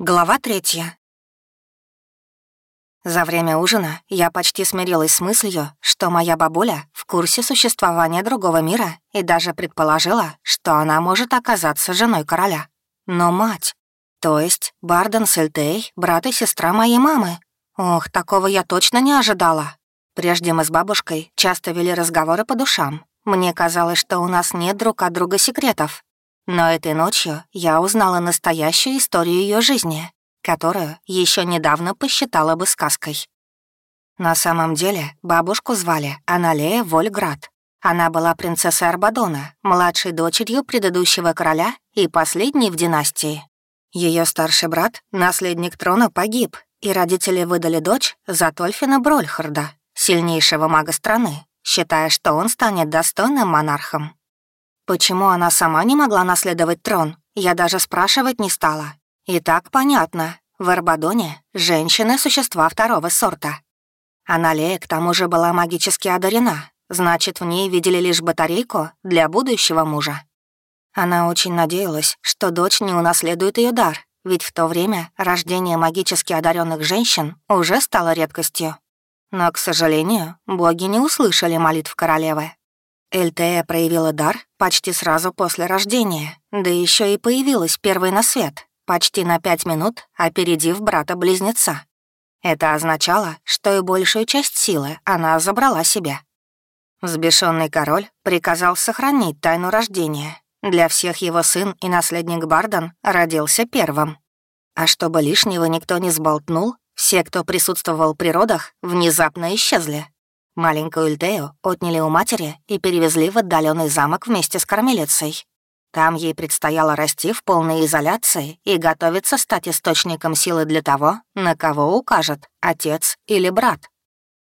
Глава третья. За время ужина я почти смирилась с мыслью, что моя бабуля в курсе существования другого мира и даже предположила, что она может оказаться женой короля. Но мать, то есть Барден Сельтей, брат и сестра моей мамы. Ох, такого я точно не ожидала. Прежде мы с бабушкой часто вели разговоры по душам. Мне казалось, что у нас нет друг от друга секретов, но этой ночью я узнала настоящую историю ее жизни, которую еще недавно посчитала бы сказкой. На самом деле бабушку звали Аналея Вольград. Она была принцессой Арбадона, младшей дочерью предыдущего короля и последней в династии. Ее старший брат, наследник трона, погиб, и родители выдали дочь за Тольфина Брольхарда, сильнейшего мага страны, считая, что он станет достойным монархом. Почему она сама не могла наследовать трон, я даже спрашивать не стала. И так понятно, в Арбадоне женщины — существа второго сорта. Аналея к тому же была магически одарена, значит, в ней видели лишь батарейку для будущего мужа. Она очень надеялась, что дочь не унаследует ее дар, ведь в то время рождение магически одаренных женщин уже стало редкостью. Но, к сожалению, боги не услышали молитв королевы. Эльтея проявила дар почти сразу после рождения, да еще и появилась первой на свет, почти на пять минут опередив брата-близнеца. Это означало, что и большую часть силы она забрала себе. Взбешенный король приказал сохранить тайну рождения. Для всех его сын и наследник Бардан родился первым. А чтобы лишнего никто не сболтнул, все, кто присутствовал при родах, внезапно исчезли, Маленькую Ильдею отняли у матери и перевезли в отдаленный замок вместе с кормилицей. Там ей предстояло расти в полной изоляции и готовиться стать источником силы для того, на кого укажет отец или брат.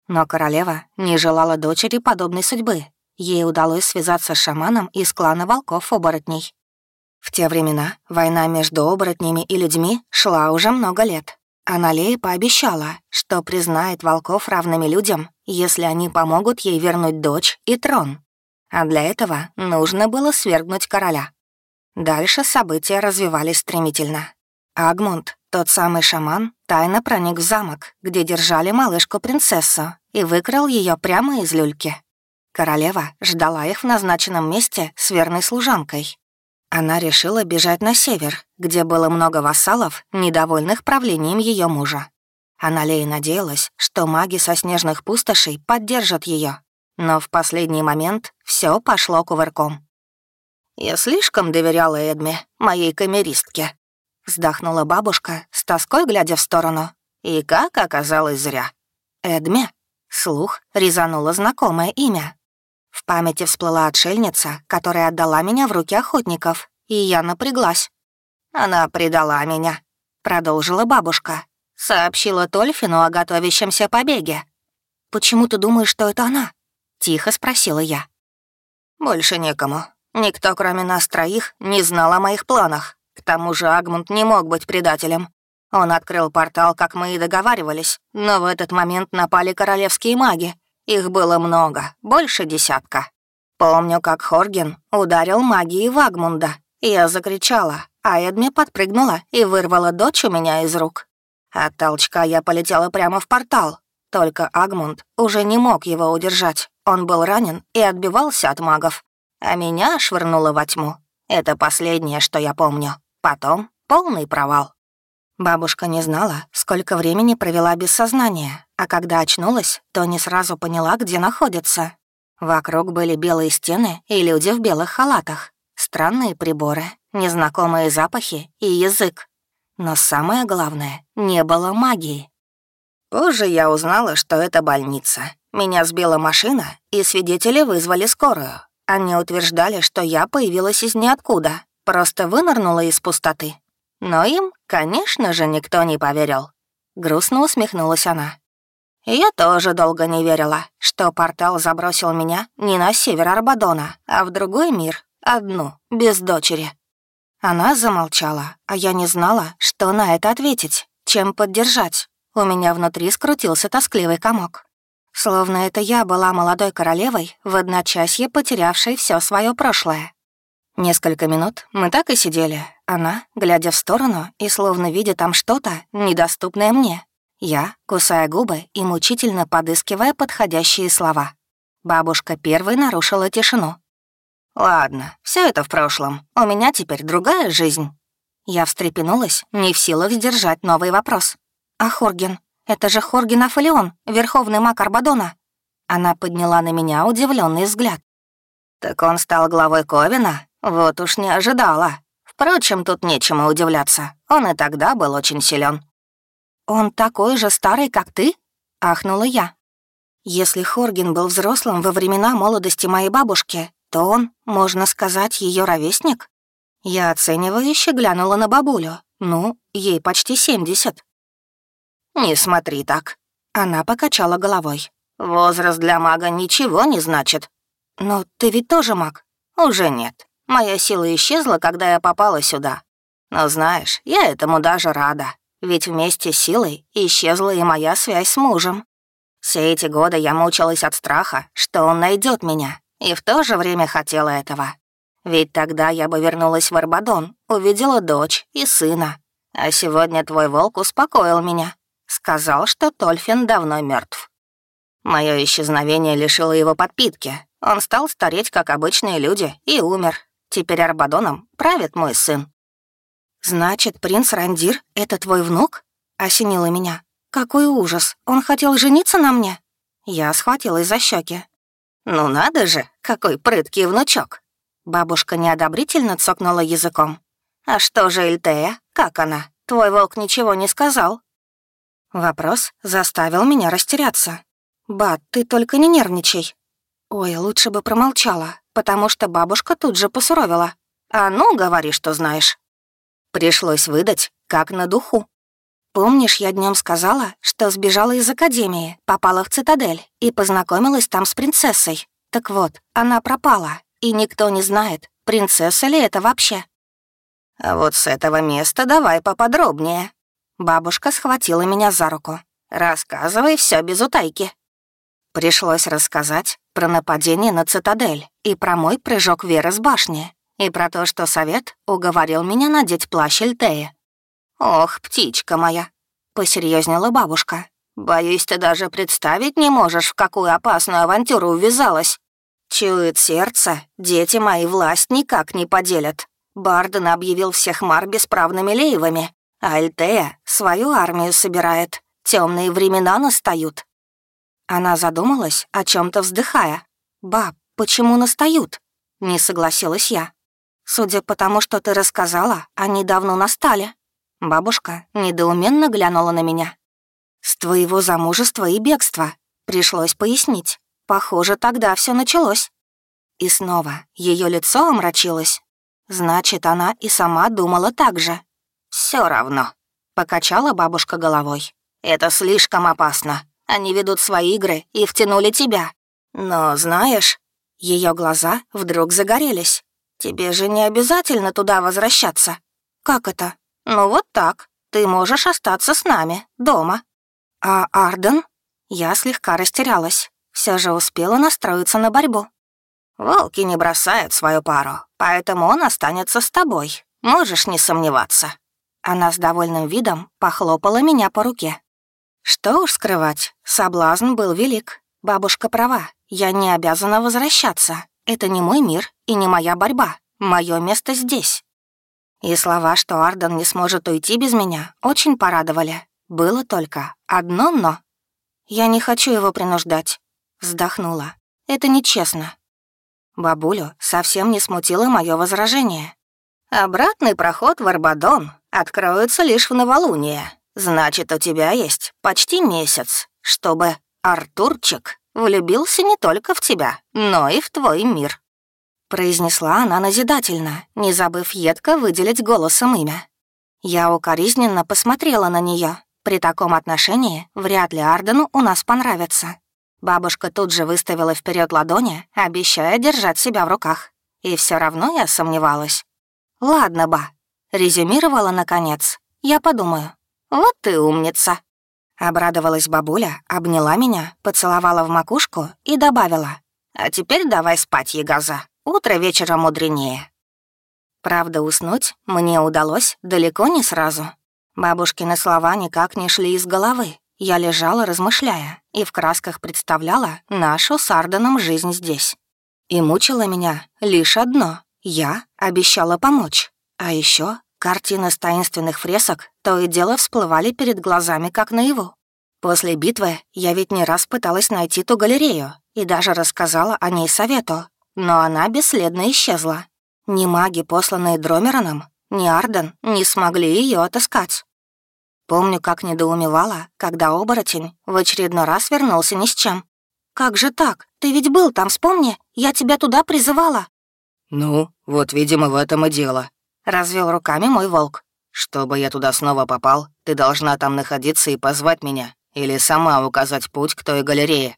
Но королева не желала дочери подобной судьбы. Ей удалось связаться с шаманом из клана волков-оборотней. В те времена война между оборотнями и людьми шла уже много лет. Аналея пообещала, что признает волков равными людям, если они помогут ей вернуть дочь и трон. А для этого нужно было свергнуть короля. Дальше события развивались стремительно. Агмунд, тот самый шаман, тайно проник в замок, где держали малышку-принцессу, и выкрал ее прямо из люльки. Королева ждала их в назначенном месте с верной служанкой. Она решила бежать на север, где было много вассалов, недовольных правлением ее мужа. Аналея надеялась, что маги со снежных пустошей поддержат ее, но в последний момент все пошло кувырком. «Я слишком доверяла Эдме, моей камеристке», — вздохнула бабушка, с тоской глядя в сторону. И как оказалось зря. Эдме. Слух резануло знакомое имя. В памяти всплыла отшельница, которая отдала меня в руки охотников, и я напряглась. «Она предала меня», — продолжила бабушка. «Сообщила Тольфину о готовящемся побеге». «Почему ты думаешь, что это она?» — тихо спросила я. «Больше некому. Никто, кроме нас троих, не знал о моих планах. К тому же Агмунд не мог быть предателем. Он открыл портал, как мы и договаривались, но в этот момент напали королевские маги, их было много, больше десятка. Помню, как Хорген ударил магией Вагмунда. Я закричала, а Эдми подпрыгнула и вырвала дочь у меня из рук. От толчка я полетела прямо в портал. Только Агмунд уже не мог его удержать. Он был ранен и отбивался от магов. А меня швырнуло во тьму. Это последнее, что я помню. Потом полный провал. Бабушка не знала, сколько времени провела без сознания, а когда очнулась, то не сразу поняла, где находится. Вокруг были белые стены и люди в белых халатах, странные приборы, незнакомые запахи и язык. Но самое главное, не было магии. Позже я узнала, что это больница. Меня сбила машина, и свидетели вызвали скорую. Они утверждали, что я появилась из ниоткуда, просто вынырнула из пустоты. Но им, конечно же, никто не поверил. Грустно усмехнулась она. Я тоже долго не верила, что портал забросил меня не на север Арбадона, а в другой мир, одну, без дочери. Она замолчала, а я не знала, что на это ответить, чем поддержать. У меня внутри скрутился тоскливый комок. Словно это я была молодой королевой, в одночасье потерявшей все свое прошлое. Несколько минут мы так и сидели, она, глядя в сторону и словно видя там что-то, недоступное мне. Я, кусая губы и мучительно подыскивая подходящие слова. Бабушка первой нарушила тишину. «Ладно, все это в прошлом. У меня теперь другая жизнь». Я встрепенулась, не в силах сдержать новый вопрос. «А Хорген? Это же Хорген Афалион, верховный маг Арбадона». Она подняла на меня удивленный взгляд. «Так он стал главой Ковина? Вот уж не ожидала. Впрочем, тут нечему удивляться. Он и тогда был очень силен. «Он такой же старый, как ты?» — ахнула я. Если Хорген был взрослым во времена молодости моей бабушки, то он, можно сказать, ее ровесник. Я оценивающе глянула на бабулю. Ну, ей почти семьдесят. «Не смотри так». Она покачала головой. «Возраст для мага ничего не значит». «Но ты ведь тоже маг?» «Уже нет. Моя сила исчезла, когда я попала сюда. Но знаешь, я этому даже рада. Ведь вместе с силой исчезла и моя связь с мужем. Все эти годы я мучилась от страха, что он найдет меня, и в то же время хотела этого. Ведь тогда я бы вернулась в Арбадон, увидела дочь и сына. А сегодня твой волк успокоил меня. Сказал, что Тольфин давно мертв. Мое исчезновение лишило его подпитки. Он стал стареть, как обычные люди, и умер. Теперь Арбадоном правит мой сын. «Значит, принц Рандир — это твой внук?» — осенило меня. «Какой ужас! Он хотел жениться на мне?» Я схватилась за щеки. «Ну надо же, какой прыткий внучок!» Бабушка неодобрительно цокнула языком. «А что же Эльтея? Как она? Твой волк ничего не сказал?» Вопрос заставил меня растеряться. «Бат, ты только не нервничай». Ой, лучше бы промолчала, потому что бабушка тут же посуровила. «А ну, говори, что знаешь». Пришлось выдать, как на духу. Помнишь, я днем сказала, что сбежала из академии, попала в цитадель и познакомилась там с принцессой? Так вот, она пропала, и никто не знает, принцесса ли это вообще. А вот с этого места давай поподробнее. Бабушка схватила меня за руку. Рассказывай все без утайки. Пришлось рассказать про нападение на цитадель и про мой прыжок Веры с башни, и про то, что совет уговорил меня надеть плащ Эльтея. «Ох, птичка моя!» — посерьезнела бабушка. «Боюсь, ты даже представить не можешь, в какую опасную авантюру увязалась. Чует сердце, дети мои власть никак не поделят. Барден объявил всех мар бесправными леевами, а Альтея свою армию собирает. Темные времена настают». Она задумалась, о чем то вздыхая. «Баб, почему настают?» — не согласилась я. «Судя по тому, что ты рассказала, они давно настали». Бабушка недоуменно глянула на меня. «С твоего замужества и бегства», — пришлось пояснить. Похоже, тогда все началось. И снова ее лицо омрачилось. Значит, она и сама думала так же. Все равно», — покачала бабушка головой. «Это слишком опасно. Они ведут свои игры и втянули тебя. Но знаешь...» Ее глаза вдруг загорелись. «Тебе же не обязательно туда возвращаться». «Как это?» «Ну вот так. Ты можешь остаться с нами, дома». «А Арден?» Я слегка растерялась. Все же успела настроиться на борьбу. «Волки не бросают свою пару, поэтому он останется с тобой. Можешь не сомневаться». Она с довольным видом похлопала меня по руке. Что уж скрывать, соблазн был велик. Бабушка права, я не обязана возвращаться. Это не мой мир и не моя борьба. Мое место здесь. И слова, что Арден не сможет уйти без меня, очень порадовали. Было только одно «но». «Я не хочу его принуждать», — вздохнула. «Это нечестно». Бабулю совсем не смутило мое возражение. «Обратный проход в Арбадон откроется лишь в новолуние. Значит, у тебя есть почти месяц, чтобы Артурчик влюбился не только в тебя, но и в твой мир» произнесла она назидательно, не забыв едко выделить голосом имя. Я укоризненно посмотрела на нее. При таком отношении вряд ли Ардену у нас понравится. Бабушка тут же выставила вперед ладони, обещая держать себя в руках. И все равно я сомневалась. «Ладно, ба», — резюмировала наконец. «Я подумаю». «Вот ты умница». Обрадовалась бабуля, обняла меня, поцеловала в макушку и добавила. «А теперь давай спать, Ягоза». Утро вечера мудренее. Правда, уснуть мне удалось далеко не сразу. Бабушкины слова никак не шли из головы. Я лежала, размышляя, и в красках представляла нашу с Арденом жизнь здесь. И мучило меня лишь одно — я обещала помочь. А еще картины с таинственных фресок то и дело всплывали перед глазами, как наяву. После битвы я ведь не раз пыталась найти ту галерею и даже рассказала о ней совету, но она бесследно исчезла. Ни маги, посланные Дромероном, ни Арден не смогли ее отыскать. Помню, как недоумевала, когда оборотень в очередной раз вернулся ни с чем. «Как же так? Ты ведь был там, вспомни, я тебя туда призывала». «Ну, вот, видимо, в этом и дело», — развел руками мой волк. «Чтобы я туда снова попал, ты должна там находиться и позвать меня, или сама указать путь к той галерее».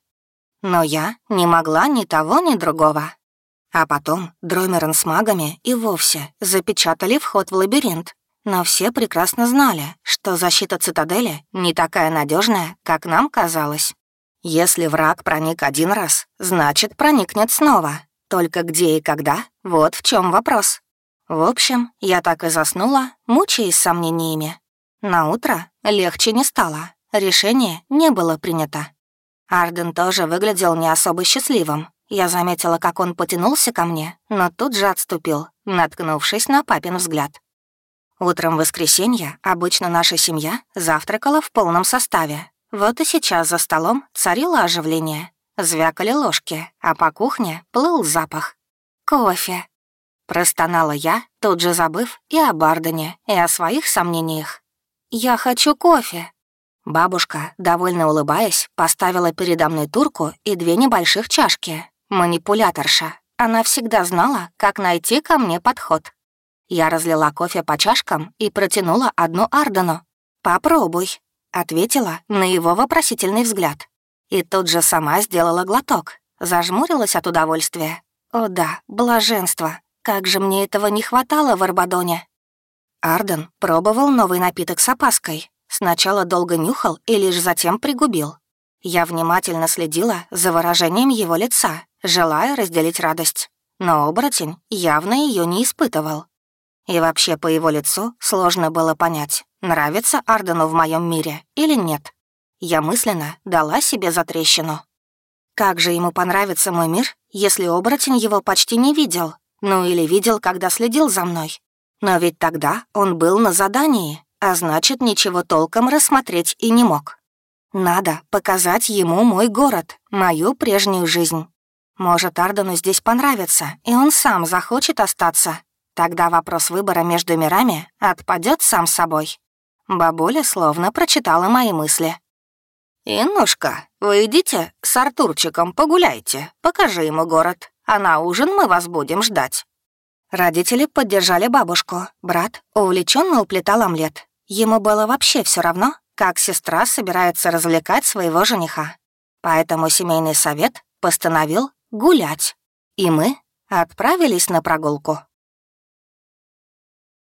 Но я не могла ни того, ни другого. А потом Дромерон с магами и вовсе запечатали вход в лабиринт. Но все прекрасно знали, что защита цитадели не такая надежная, как нам казалось. Если враг проник один раз, значит, проникнет снова. Только где и когда — вот в чем вопрос. В общем, я так и заснула, мучаясь сомнениями. На утро легче не стало, решение не было принято. Арден тоже выглядел не особо счастливым. Я заметила, как он потянулся ко мне, но тут же отступил, наткнувшись на папин взгляд. Утром воскресенья обычно наша семья завтракала в полном составе. Вот и сейчас за столом царило оживление. Звякали ложки, а по кухне плыл запах. «Кофе», — простонала я, тут же забыв и о Бардене, и о своих сомнениях. «Я хочу кофе», Бабушка, довольно улыбаясь, поставила передо мной турку и две небольших чашки. Манипуляторша. Она всегда знала, как найти ко мне подход. Я разлила кофе по чашкам и протянула одну Ардену. «Попробуй», — ответила на его вопросительный взгляд. И тут же сама сделала глоток, зажмурилась от удовольствия. «О да, блаженство! Как же мне этого не хватало в Арбадоне!» Арден пробовал новый напиток с опаской, Сначала долго нюхал и лишь затем пригубил. Я внимательно следила за выражением его лица, желая разделить радость. Но оборотень явно ее не испытывал. И вообще по его лицу сложно было понять, нравится Ардену в моем мире или нет. Я мысленно дала себе затрещину. Как же ему понравится мой мир, если оборотень его почти не видел? Ну или видел, когда следил за мной. Но ведь тогда он был на задании, а значит, ничего толком рассмотреть и не мог. Надо показать ему мой город, мою прежнюю жизнь. Может, Ардену здесь понравится, и он сам захочет остаться. Тогда вопрос выбора между мирами отпадет сам собой. Бабуля словно прочитала мои мысли. «Иннушка, вы идите с Артурчиком погуляйте, покажи ему город, а на ужин мы вас будем ждать». Родители поддержали бабушку, брат увлеченно уплетал омлет, Ему было вообще все равно, как сестра собирается развлекать своего жениха. Поэтому семейный совет постановил гулять. И мы отправились на прогулку.